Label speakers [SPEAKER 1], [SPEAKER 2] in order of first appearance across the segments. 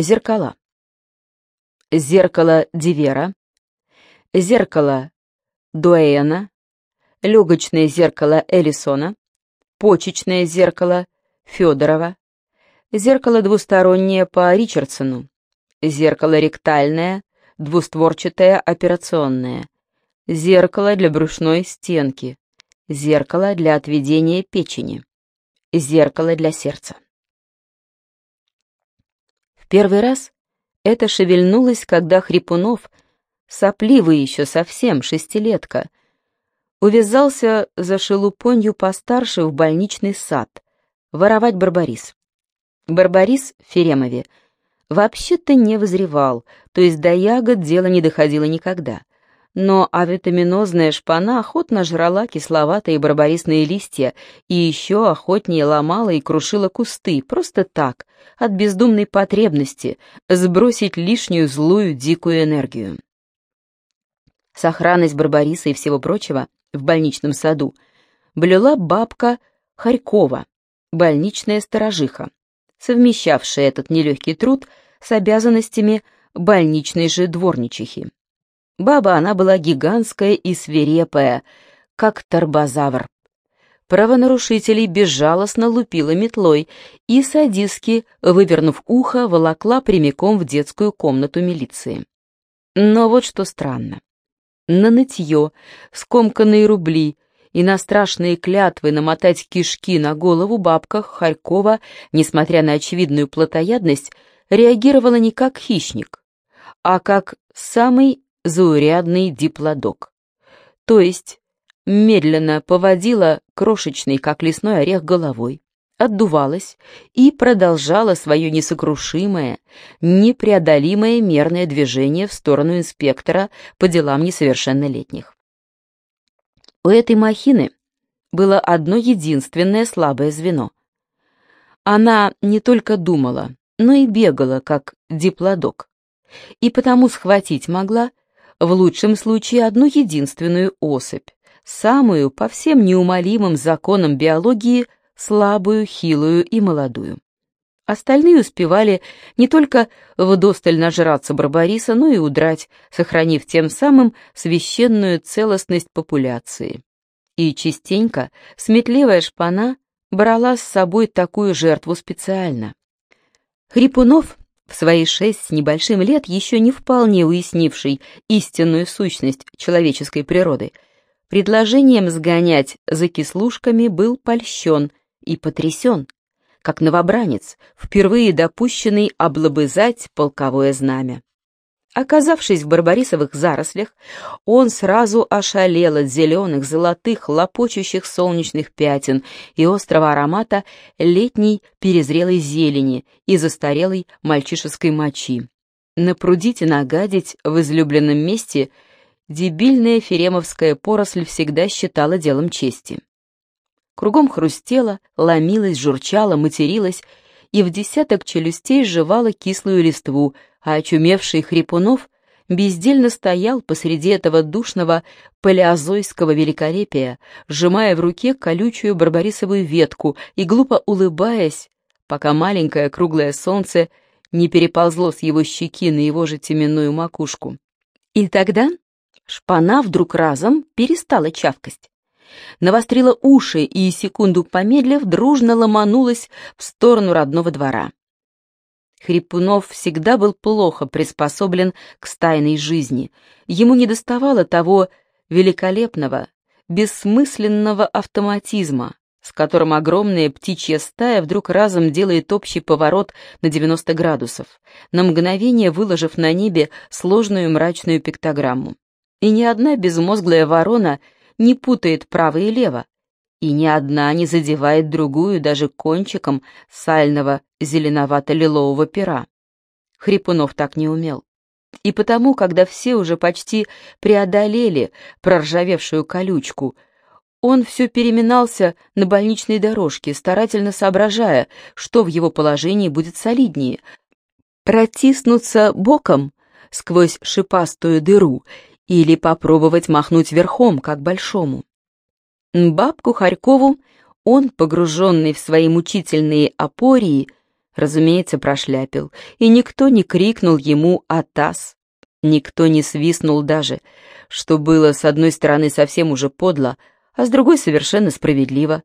[SPEAKER 1] Зеркала. Зеркало Дивера, зеркало Дуэйна, легочное зеркало Элисона, почечное зеркало Федорова, зеркало двустороннее по Ричардсону, зеркало ректальное, двустворчатое операционное, зеркало для брюшной стенки, зеркало для отведения печени, зеркало для сердца. Первый раз это шевельнулось, когда Хрипунов, сопливый еще совсем, шестилетка, увязался за шелупонью постарше в больничный сад, воровать барбарис. Барбарис в Феремове вообще-то не возревал, то есть до ягод дело не доходило никогда. Но авитаминозная шпана охотно жрала кисловатые барбарисные листья и еще охотнее ломала и крушила кусты, просто так, от бездумной потребности сбросить лишнюю злую дикую энергию. Сохранность барбариса и всего прочего в больничном саду блюла бабка Харькова, больничная сторожиха, совмещавшая этот нелегкий труд с обязанностями больничной же дворничихи. Баба она была гигантская и свирепая, как торбозавр. Правонарушителей безжалостно лупила метлой и садистски, вывернув ухо, волокла прямиком в детскую комнату милиции. Но вот что странно. На нытье, скомканные рубли и на страшные клятвы намотать кишки на голову бабка Харькова, несмотря на очевидную плотоядность, реагировала не как хищник, а как самый заурядный диплодок. То есть медленно поводила крошечный, как лесной орех, головой, отдувалась и продолжала свое несокрушимое, непреодолимое мерное движение в сторону инспектора по делам несовершеннолетних. У этой махины было одно единственное слабое звено. Она не только думала, но и бегала, как диплодок, и потому схватить могла, в лучшем случае, одну единственную особь, самую, по всем неумолимым законам биологии, слабую, хилую и молодую. Остальные успевали не только вдосталь нажраться Барбариса, но и удрать, сохранив тем самым священную целостность популяции. И частенько сметливая шпана брала с собой такую жертву специально. Хрипунов, в свои шесть с небольшим лет еще не вполне уяснивший истинную сущность человеческой природы, предложением сгонять за кислушками был польщен и потрясен, как новобранец, впервые допущенный облобызать полковое знамя. Оказавшись в барбарисовых зарослях, он сразу ошалел от зеленых, золотых, лопочущих солнечных пятен и острого аромата летней перезрелой зелени и застарелой мальчишеской мочи. Напрудить и нагадить в излюбленном месте дебильная феремовская поросль всегда считала делом чести. Кругом хрустело, ломилось, журчало, материлось, и в десяток челюстей жевала кислую листву, а очумевший Хрипунов бездельно стоял посреди этого душного палеозойского великолепия, сжимая в руке колючую барбарисовую ветку и глупо улыбаясь, пока маленькое круглое солнце не переползло с его щеки на его же теменную макушку. И тогда шпана вдруг разом перестала чавкать навострила уши и, секунду помедлив, дружно ломанулась в сторону родного двора. Хрипунов всегда был плохо приспособлен к стайной жизни. Ему недоставало того великолепного, бессмысленного автоматизма, с которым огромная птичья стая вдруг разом делает общий поворот на 90 градусов, на мгновение выложив на небе сложную мрачную пиктограмму. И ни одна безмозглая ворона — не путает право и лево, и ни одна не задевает другую даже кончиком сального зеленовато-лилового пера. Хрипунов так не умел. И потому, когда все уже почти преодолели проржавевшую колючку, он все переминался на больничной дорожке, старательно соображая, что в его положении будет солиднее — протиснуться боком сквозь шипастую дыру или попробовать махнуть верхом, как большому. Бабку Харькову он, погруженный в свои мучительные апории, разумеется, прошляпил, и никто не крикнул ему «Атас!». Никто не свистнул даже, что было с одной стороны совсем уже подло, а с другой совершенно справедливо,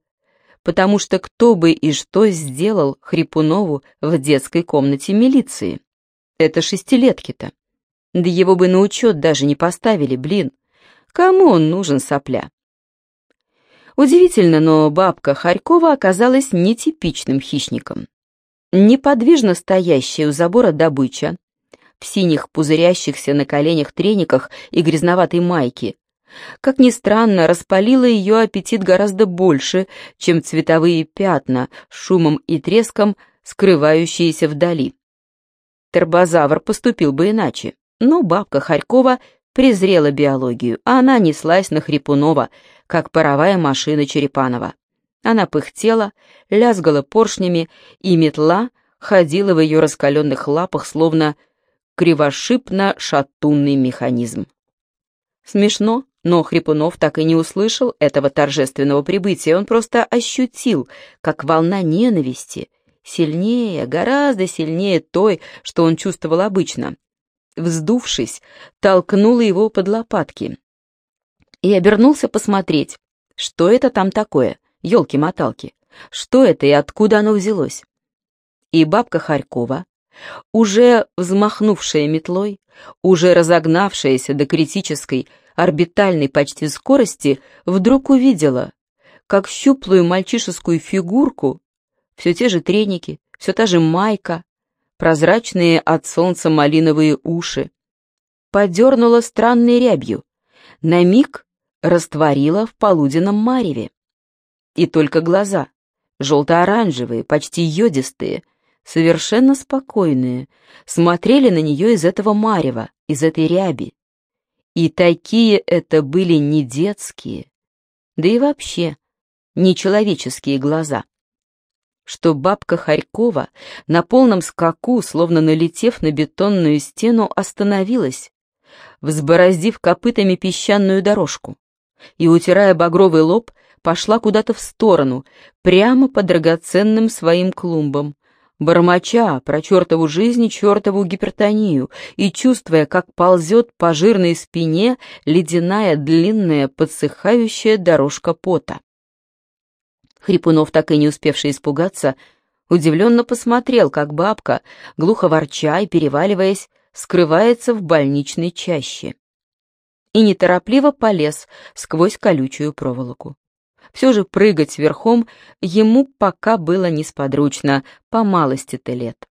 [SPEAKER 1] потому что кто бы и что сделал Хрипунову в детской комнате милиции? Это шестилетки-то. Да его бы на учет даже не поставили, блин. Кому он нужен, сопля? Удивительно, но бабка Харькова оказалась нетипичным хищником. Неподвижно стоящая у забора добыча, в синих пузырящихся на коленях трениках и грязноватой майке, как ни странно, распалила ее аппетит гораздо больше, чем цветовые пятна, шумом и треском, скрывающиеся вдали. Тербозавр поступил бы иначе, но бабка Харькова презрела биологию, а она неслась на Хрипунова, как паровая машина Черепанова. Она пыхтела, лязгала поршнями, и метла ходила в ее раскаленных лапах, словно кривошипно-шатунный механизм. Смешно, но Хрипунов так и не услышал этого торжественного прибытия, он просто ощутил, как волна ненависти, сильнее, гораздо сильнее той, что он чувствовал обычно, вздувшись, толкнула его под лопатки и обернулся посмотреть, что это там такое, елки-моталки, что это и откуда оно взялось. И бабка Харькова, уже взмахнувшая метлой, уже разогнавшаяся до критической, орбитальной почти скорости, вдруг увидела, как щуплую мальчишескую фигурку, все те же треники, все та же майка, прозрачные от солнца малиновые уши, подернула странной рябью, на миг растворила в полуденном мареве. И только глаза, желто-оранжевые, почти йодистые, совершенно спокойные, смотрели на нее из этого марева, из этой ряби. И такие это были не детские, да и вообще не человеческие глаза. Что бабка Харькова на полном скаку, словно налетев на бетонную стену, остановилась, взбороздив копытами песчаную дорожку, и, утирая багровый лоб, пошла куда-то в сторону, прямо по драгоценным своим клумбам, бормоча про чертову жизнь и чертову гипертонию, и чувствуя, как ползет по жирной спине ледяная длинная подсыхающая дорожка пота. Хрипунов, так и не успевший испугаться, удивленно посмотрел, как бабка, глухо ворча и переваливаясь, скрывается в больничной чаще. И неторопливо полез сквозь колючую проволоку. Все же прыгать верхом ему пока было несподручно, по малости-то лет.